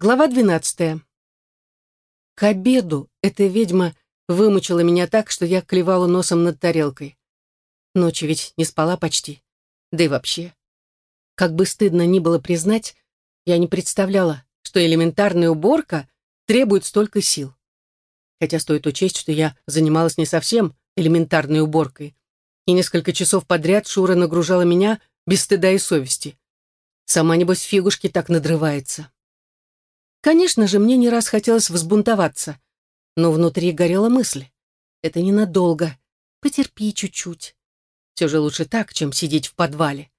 Глава двенадцатая. К обеду эта ведьма вымучила меня так, что я клевала носом над тарелкой. Ночью ведь не спала почти. Да и вообще. Как бы стыдно ни было признать, я не представляла, что элементарная уборка требует столько сил. Хотя стоит учесть, что я занималась не совсем элементарной уборкой. И несколько часов подряд Шура нагружала меня без стыда и совести. Сама, небось, фигушки так надрывается. Конечно же, мне не раз хотелось взбунтоваться, но внутри горела мысль. Это ненадолго. Потерпи чуть-чуть. Все же лучше так, чем сидеть в подвале.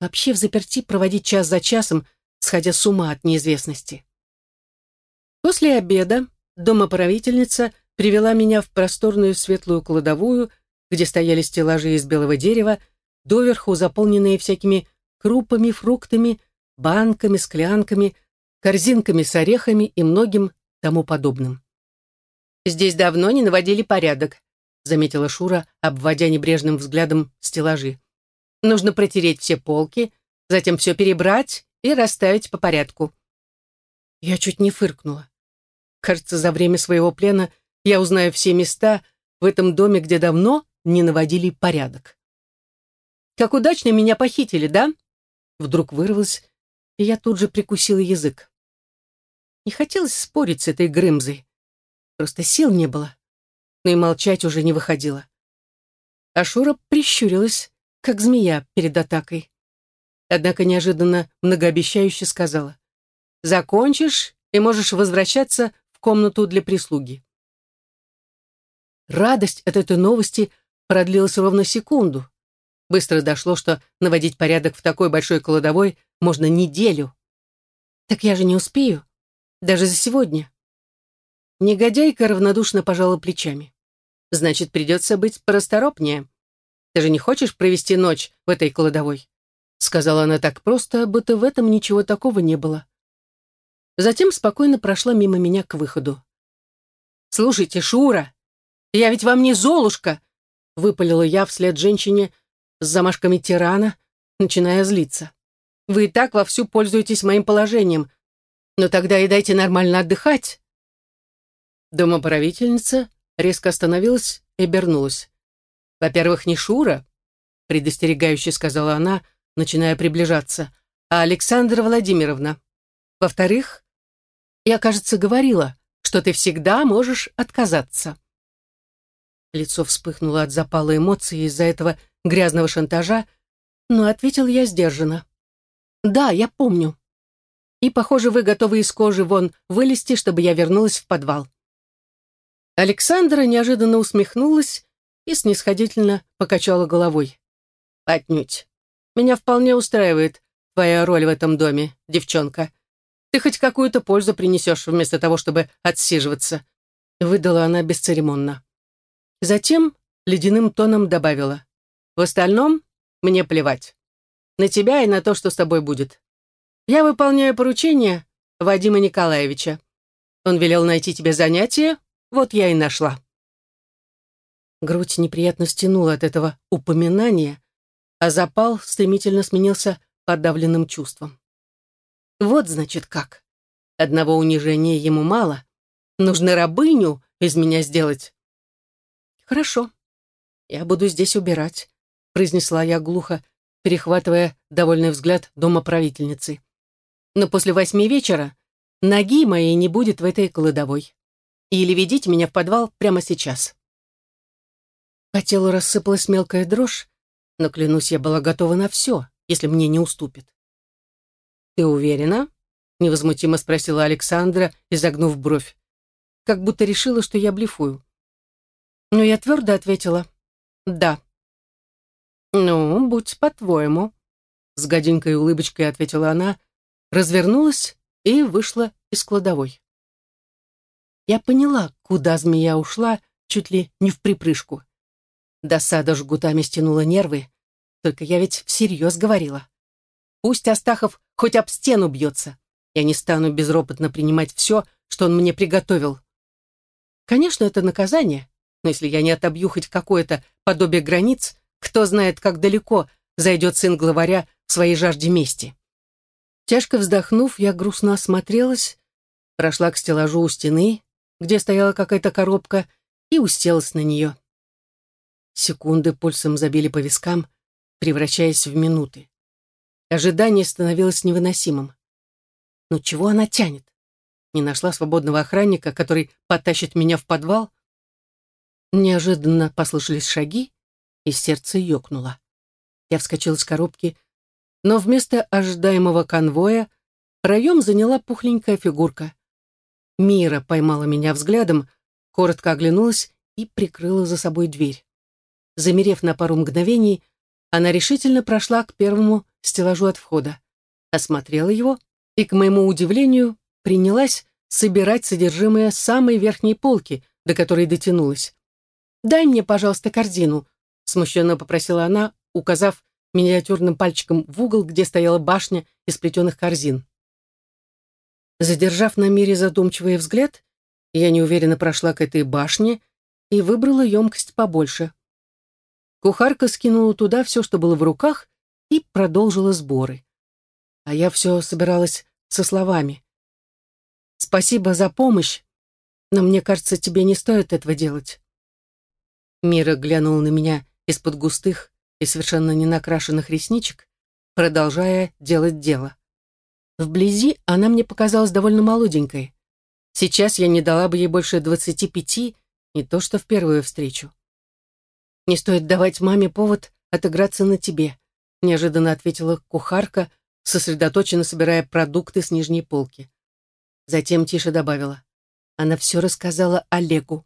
Вообще в заперти проводить час за часом, сходя с ума от неизвестности. После обеда домоправительница привела меня в просторную светлую кладовую, где стояли стеллажи из белого дерева, доверху заполненные всякими крупами, фруктами, банками, склянками, корзинками с орехами и многим тому подобным. «Здесь давно не наводили порядок», заметила Шура, обводя небрежным взглядом стеллажи. «Нужно протереть все полки, затем все перебрать и расставить по порядку». Я чуть не фыркнула. Кажется, за время своего плена я узнаю все места в этом доме, где давно не наводили порядок. «Как удачно меня похитили, да?» Вдруг вырвалось, и я тут же прикусила язык. Не хотелось спорить с этой Грымзой. Просто сил не было. Но и молчать уже не выходило. Ашура прищурилась, как змея перед атакой. Однако неожиданно многообещающе сказала. «Закончишь, и можешь возвращаться в комнату для прислуги». Радость от этой новости продлилась ровно секунду. Быстро дошло, что наводить порядок в такой большой кладовой можно неделю. «Так я же не успею», даже за сегодня. Негодяйка равнодушно пожала плечами. Значит, придется быть порасторопнее. Ты же не хочешь провести ночь в этой кладовой? Сказала она так просто, будто в этом ничего такого не было. Затем спокойно прошла мимо меня к выходу. «Слушайте, Шура, я ведь вам не Золушка!» выпалила я вслед женщине с замашками тирана, начиная злиться. «Вы и так вовсю пользуетесь моим положением, но тогда и дайте нормально отдыхать. Домоправительница резко остановилась и обернулась. Во-первых, не Шура, предостерегающе сказала она, начиная приближаться, а Александра Владимировна. Во-вторых, я, кажется, говорила, что ты всегда можешь отказаться. Лицо вспыхнуло от запала эмоций из-за этого грязного шантажа, но ответил я сдержанно. «Да, я помню и, похоже, вы готовы из кожи вон вылезти, чтобы я вернулась в подвал». Александра неожиданно усмехнулась и снисходительно покачала головой. «Отнюдь. Меня вполне устраивает твоя роль в этом доме, девчонка. Ты хоть какую-то пользу принесешь вместо того, чтобы отсиживаться», выдала она бесцеремонно. Затем ледяным тоном добавила. «В остальном мне плевать. На тебя и на то, что с тобой будет. Я выполняю поручение Вадима Николаевича. Он велел найти тебе занятие, вот я и нашла. Грудь неприятно стянула от этого упоминания, а запал стремительно сменился подавленным чувством. Вот, значит, как. Одного унижения ему мало. Нужно рабыню из меня сделать. Хорошо, я буду здесь убирать, произнесла я глухо, перехватывая довольный взгляд домоправительницы но после восьми вечера ноги моей не будет в этой кладовой. Или ведите меня в подвал прямо сейчас. По телу рассыпалась мелкая дрожь, но, клянусь, я была готова на все, если мне не уступит. «Ты уверена?» — невозмутимо спросила Александра, изогнув бровь, как будто решила, что я блефую. Но я твердо ответила «да». «Ну, будь по-твоему», — с гаденькой улыбочкой ответила она, развернулась и вышла из кладовой. Я поняла, куда змея ушла, чуть ли не в припрыжку. Досада жгутами стянула нервы, только я ведь всерьез говорила. Пусть Астахов хоть об стену бьется. Я не стану безропотно принимать все, что он мне приготовил. Конечно, это наказание, но если я не отобью хоть какое-то подобие границ, кто знает, как далеко зайдет сын главаря в своей жажде мести. Тяжко вздохнув, я грустно осмотрелась, прошла к стеллажу у стены, где стояла какая-то коробка, и уселась на нее. Секунды пульсом забили по вискам, превращаясь в минуты. Ожидание становилось невыносимым. Но чего она тянет? Не нашла свободного охранника, который потащит меня в подвал? Неожиданно послышались шаги, и сердце ёкнуло. Я вскочила с коробки, но вместо ожидаемого конвоя проем заняла пухленькая фигурка. Мира поймала меня взглядом, коротко оглянулась и прикрыла за собой дверь. Замерев на пару мгновений, она решительно прошла к первому стеллажу от входа, осмотрела его и, к моему удивлению, принялась собирать содержимое самой верхней полки, до которой дотянулась. «Дай мне, пожалуйста, корзину», — смущенно попросила она, указав миниатюрным пальчиком в угол, где стояла башня из плетеных корзин. Задержав на мире задумчивый взгляд, я неуверенно прошла к этой башне и выбрала емкость побольше. Кухарка скинула туда все, что было в руках, и продолжила сборы. А я все собиралась со словами. «Спасибо за помощь, но мне кажется, тебе не стоит этого делать». Мира глянула на меня из-под густых и совершенно ненакрашенных ресничек, продолжая делать дело. Вблизи она мне показалась довольно молоденькой. Сейчас я не дала бы ей больше двадцати пяти, не то что в первую встречу. «Не стоит давать маме повод отыграться на тебе», неожиданно ответила кухарка, сосредоточенно собирая продукты с нижней полки. Затем тише добавила. Она все рассказала Олегу.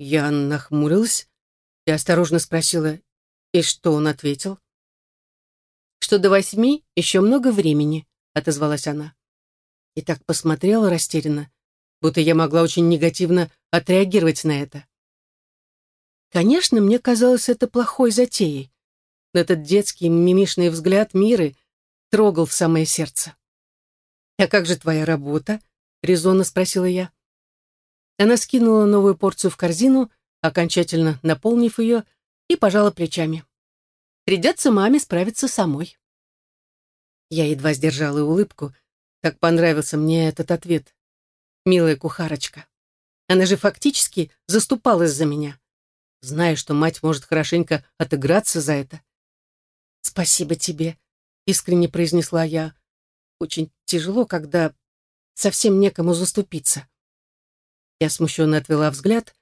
Я нахмурилась и осторожно спросила, и что он ответил? «Что до восьми еще много времени», — отозвалась она. И так посмотрела растерянно, будто я могла очень негативно отреагировать на это. Конечно, мне казалось это плохой затеей, но этот детский мимишный взгляд Миры трогал в самое сердце. «А как же твоя работа?» — резонно спросила я. Она скинула новую порцию в корзину, окончательно наполнив ее, и пожала плечами. Придется маме справиться самой. Я едва сдержала улыбку, так понравился мне этот ответ. Милая кухарочка. Она же фактически заступалась за меня, зная, что мать может хорошенько отыграться за это. «Спасибо тебе», — искренне произнесла я. «Очень тяжело, когда совсем некому заступиться». Я смущенно отвела взгляд,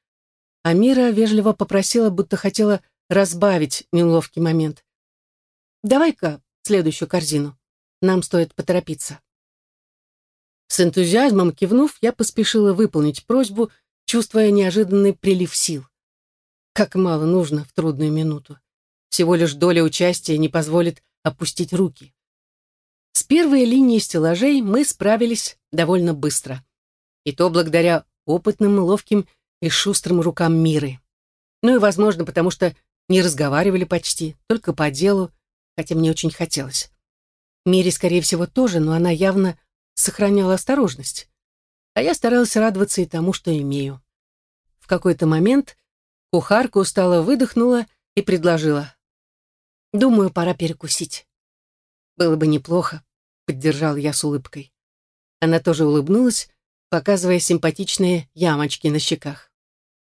а Мира вежливо попросила, будто хотела разбавить неловкий момент. «Давай-ка следующую корзину. Нам стоит поторопиться». С энтузиазмом кивнув, я поспешила выполнить просьбу, чувствуя неожиданный прилив сил. Как мало нужно в трудную минуту. Всего лишь доля участия не позволит опустить руки. С первой линией стеллажей мы справились довольно быстро. И то благодаря опытным, ловким и шустрым рукам Миры. Ну и, возможно, потому что не разговаривали почти, только по делу, хотя мне очень хотелось. Мире, скорее всего, тоже, но она явно сохраняла осторожность. А я старалась радоваться и тому, что имею. В какой-то момент кухарка устало выдохнула и предложила. «Думаю, пора перекусить». «Было бы неплохо», — поддержал я с улыбкой. Она тоже улыбнулась, показывая симпатичные ямочки на щеках.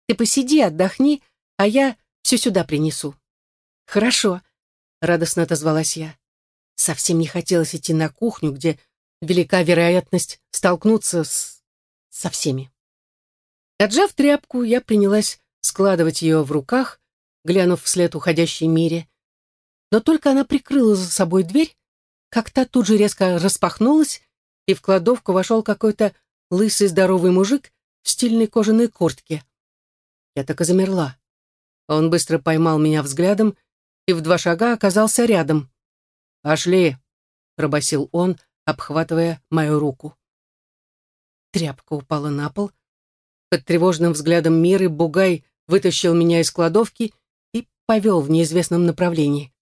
«Ты посиди, отдохни, а я все сюда принесу». «Хорошо», — радостно отозвалась я. Совсем не хотелось идти на кухню, где велика вероятность столкнуться с... со всеми. Отжав тряпку, я принялась складывать ее в руках, глянув вслед уходящей мире. Но только она прикрыла за собой дверь, как та тут же резко распахнулась, и в кладовку вошел какой-то лысый здоровый мужик в стильной кожаной куртке. Я так и замерла. Он быстро поймал меня взглядом и в два шага оказался рядом. «Пошли!» — пробасил он, обхватывая мою руку. Тряпка упала на пол. Под тревожным взглядом Миры Бугай вытащил меня из кладовки и повел в неизвестном направлении.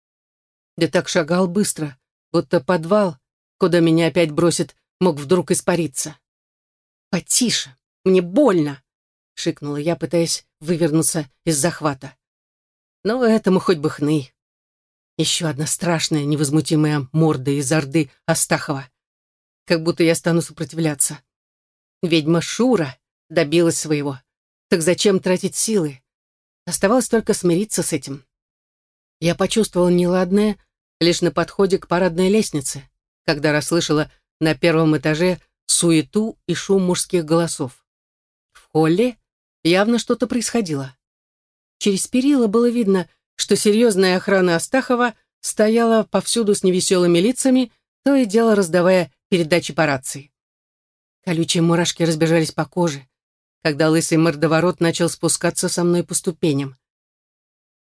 Да так шагал быстро, будто подвал, куда меня опять бросит, мог вдруг испариться. «Потише, мне больно!» — шикнула я, пытаясь вывернуться из захвата. «Ну, этому хоть бы хны!» Еще одна страшная, невозмутимая морда из орды Астахова. Как будто я стану сопротивляться. Ведьма Шура добилась своего. Так зачем тратить силы? Оставалось только смириться с этим. Я почувствовала неладное лишь на подходе к парадной лестнице, когда расслышала на первом этаже суету и шум мужских голосов. В холле явно что-то происходило. Через перила было видно, что серьезная охрана Астахова стояла повсюду с невеселыми лицами, то и дело раздавая передачи по рации. Колючие мурашки разбежались по коже, когда лысый мордоворот начал спускаться со мной по ступеням.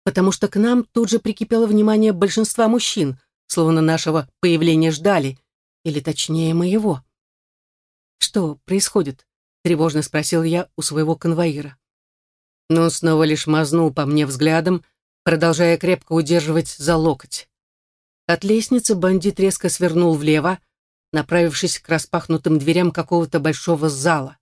Потому что к нам тут же прикипело внимание большинства мужчин, словно нашего появления ждали, или точнее моего. «Что происходит?» — тревожно спросил я у своего конвоира. Но снова лишь мазнул по мне взглядом, продолжая крепко удерживать за локоть. От лестницы бандит резко свернул влево, направившись к распахнутым дверям какого-то большого зала.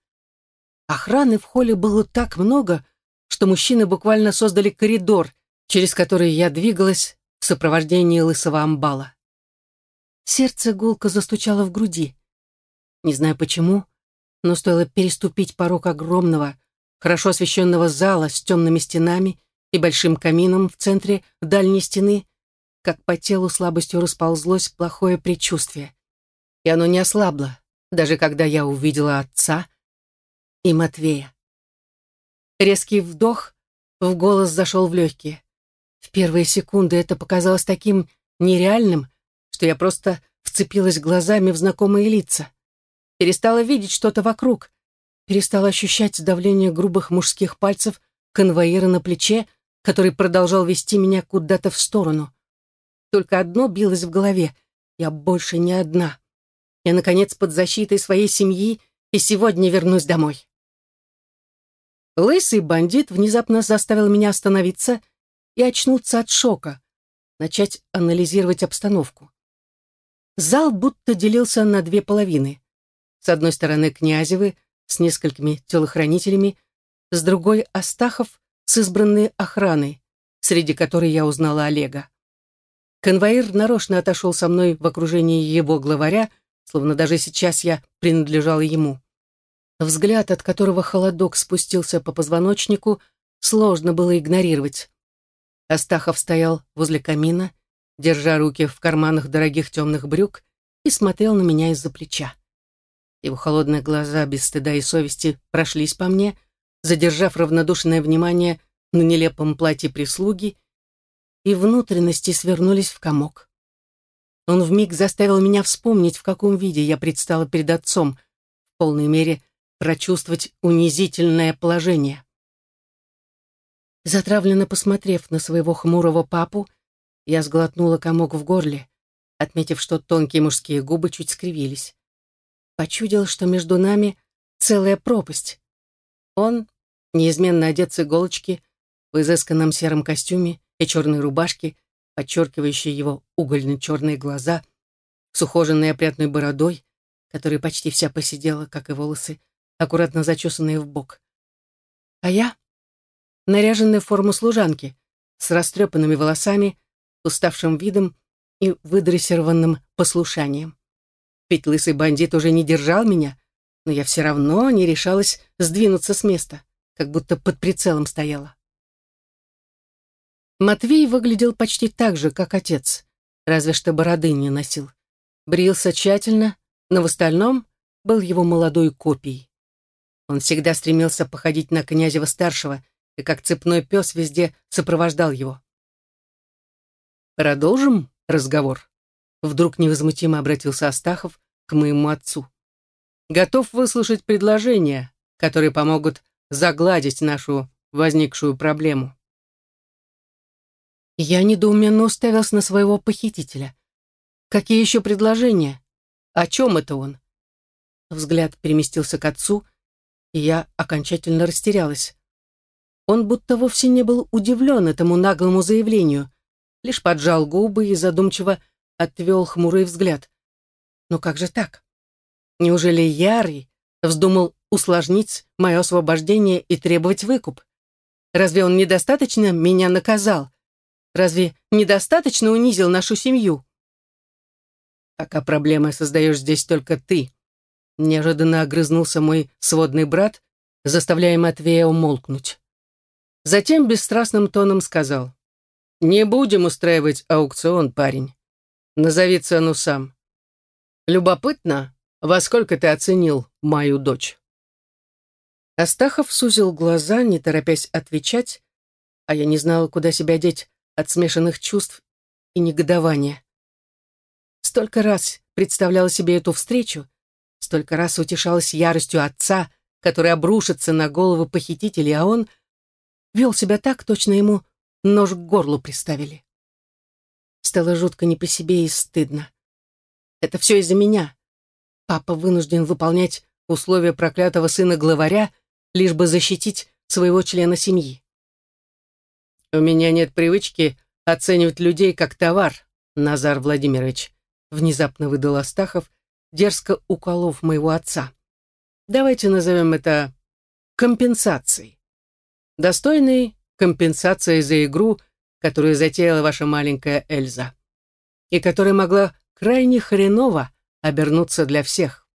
Охраны в холле было так много, что мужчины буквально создали коридор, через который я двигалась в сопровождении лысого амбала. Сердце гулко застучало в груди. Не знаю почему, но стоило переступить порог огромного, хорошо освещенного зала с темными стенами и большим камином в центре дальней стены, как по телу слабостью расползлось плохое предчувствие. И оно не ослабло, даже когда я увидела отца и Матвея. Резкий вдох в голос зашел в легкие. В первые секунды это показалось таким нереальным, что я просто вцепилась глазами в знакомые лица. Перестала видеть что-то вокруг, перестала ощущать давление грубых мужских пальцев конвоира на плече, который продолжал вести меня куда-то в сторону. Только одно билось в голове — я больше не одна. Я, наконец, под защитой своей семьи и сегодня вернусь домой. Лысый бандит внезапно заставил меня остановиться и очнуться от шока, начать анализировать обстановку. Зал будто делился на две половины. С одной стороны Князевы с несколькими телохранителями, с другой — Астахов с избранной охраной, среди которой я узнала Олега. Конвоир нарочно отошел со мной в окружении его главаря, словно даже сейчас я принадлежала ему. Взгляд, от которого холодок спустился по позвоночнику, сложно было игнорировать. Астахов стоял возле камина, держа руки в карманах дорогих темных брюк, и смотрел на меня из-за плеча. Его холодные глаза без стыда и совести прошлись по мне, задержав равнодушное внимание на нелепом платье прислуги, и внутренности свернулись в комок. Он вмиг заставил меня вспомнить, в каком виде я предстала перед отцом, в полной мере прочувствовать унизительное положение. Затравленно посмотрев на своего хмурого папу, я сглотнула комок в горле, отметив, что тонкие мужские губы чуть скривились. Почудил, что между нами целая пропасть. Он, неизменно одет с иголочки, в изысканном сером костюме и черной рубашке, подчеркивающей его угольно-черные глаза, с ухоженной опрятной бородой, которая почти вся посидела, как и волосы, аккуратно зачесанные в бок. А я наряженная в форму служанки, с растрепанными волосами, уставшим видом и выдрессированным послушанием. Ведь лысый бандит уже не держал меня, но я все равно не решалась сдвинуться с места, как будто под прицелом стояла. Матвей выглядел почти так же, как отец, разве что бороды не носил. Брился тщательно, но в остальном был его молодой копией. Он всегда стремился походить на Князева-старшего и как цепной пес везде сопровождал его. «Продолжим разговор?» Вдруг невозмутимо обратился Астахов к моему отцу. «Готов выслушать предложения, которые помогут загладить нашу возникшую проблему». Я недоуменно уставился на своего похитителя. «Какие еще предложения? О чем это он?» Взгляд переместился к отцу, и я окончательно растерялась. Он будто вовсе не был удивлен этому наглому заявлению, лишь поджал губы и задумчиво отвел хмурый взгляд. Но как же так? Неужели Ярый вздумал усложнить мое освобождение и требовать выкуп? Разве он недостаточно меня наказал? Разве недостаточно унизил нашу семью? Пока проблемы создаешь здесь только ты. неожиданно огрызнулся мой сводный брат, заставляя Матвея умолкнуть. Затем бесстрастным тоном сказал, «Не будем устраивать аукцион, парень. Назови цену сам. Любопытно, во сколько ты оценил мою дочь?» Астахов сузил глаза, не торопясь отвечать, а я не знала, куда себя деть от смешанных чувств и негодования. Столько раз представляла себе эту встречу, столько раз утешалась яростью отца, который обрушится на голову похитителей, а он вел себя так, точно ему нож к горлу приставили. Стало жутко не по себе и стыдно. Это все из-за меня. Папа вынужден выполнять условия проклятого сына главаря, лишь бы защитить своего члена семьи. «У меня нет привычки оценивать людей как товар, Назар Владимирович», внезапно выдал Астахов, дерзко уколов моего отца. «Давайте назовем это компенсацией. Достойной компенсацией за игру, которую затеяла ваша маленькая Эльза, и которая могла крайне хреново обернуться для всех».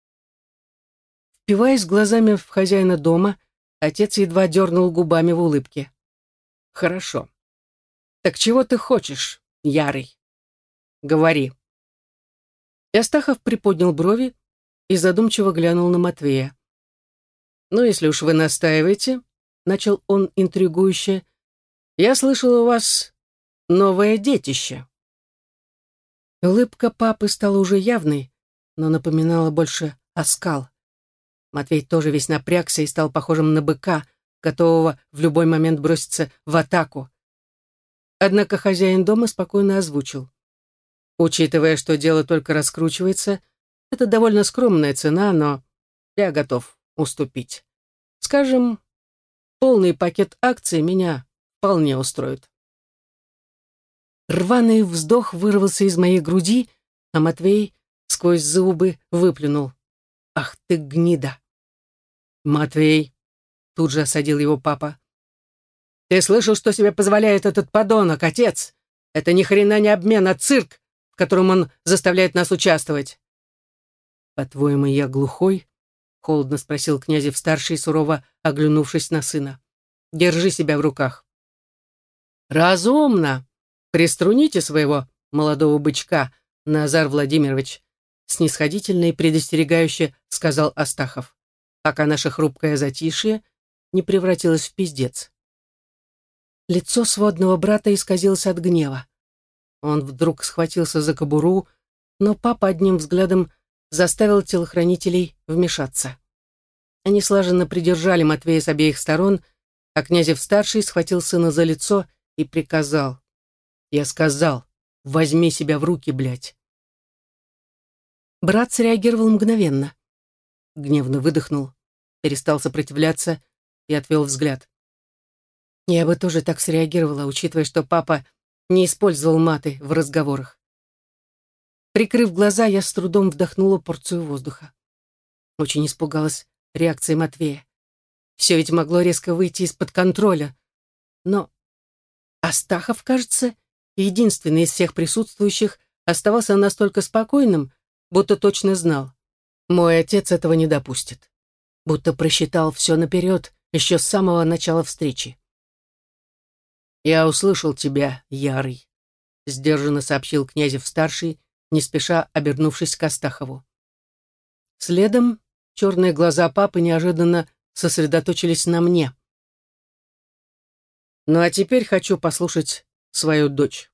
Впиваясь глазами в хозяина дома, отец едва дернул губами в улыбке. «Хорошо. Так чего ты хочешь, Ярый? Говори». Ястахов приподнял брови и задумчиво глянул на Матвея. «Ну, если уж вы настаиваете», — начал он интригующе, «я слышал у вас новое детище». Улыбка папы стала уже явной, но напоминала больше оскал. Матвей тоже весь напрягся и стал похожим на быка, готового в любой момент броситься в атаку. Однако хозяин дома спокойно озвучил. Учитывая, что дело только раскручивается, это довольно скромная цена, но я готов уступить. Скажем, полный пакет акций меня вполне устроит. Рваный вздох вырвался из моей груди, а Матвей сквозь зубы выплюнул. «Ах ты гнида!» «Матвей!» — тут же осадил его папа. «Ты слышал, что себе позволяет этот подонок, отец? Это ни хрена не обмен, а цирк! в котором он заставляет нас участвовать. «По-твоему, я глухой?» — холодно спросил Князев-старший, сурово оглянувшись на сына. «Держи себя в руках». «Разумно! Приструните своего молодого бычка, Назар Владимирович», снисходительно и предостерегающе сказал Астахов, пока наше хрупкое затишье не превратилось в пиздец. Лицо сводного брата исказилось от гнева. Он вдруг схватился за кобуру, но папа одним взглядом заставил телохранителей вмешаться. Они слаженно придержали Матвея с обеих сторон, а Князев-старший схватил сына за лицо и приказал. «Я сказал, возьми себя в руки, блядь». Брат среагировал мгновенно. Гневно выдохнул, перестал сопротивляться и отвел взгляд. Я бы тоже так среагировала, учитывая, что папа не использовал маты в разговорах. Прикрыв глаза, я с трудом вдохнула порцию воздуха. Очень испугалась реакции Матвея. Все ведь могло резко выйти из-под контроля. Но Астахов, кажется, единственный из всех присутствующих, оставался настолько спокойным, будто точно знал. Мой отец этого не допустит. Будто просчитал все наперед, еще с самого начала встречи. «Я услышал тебя, Ярый», — сдержанно сообщил Князев-старший, не спеша обернувшись к Астахову. Следом черные глаза папы неожиданно сосредоточились на мне. «Ну а теперь хочу послушать свою дочь».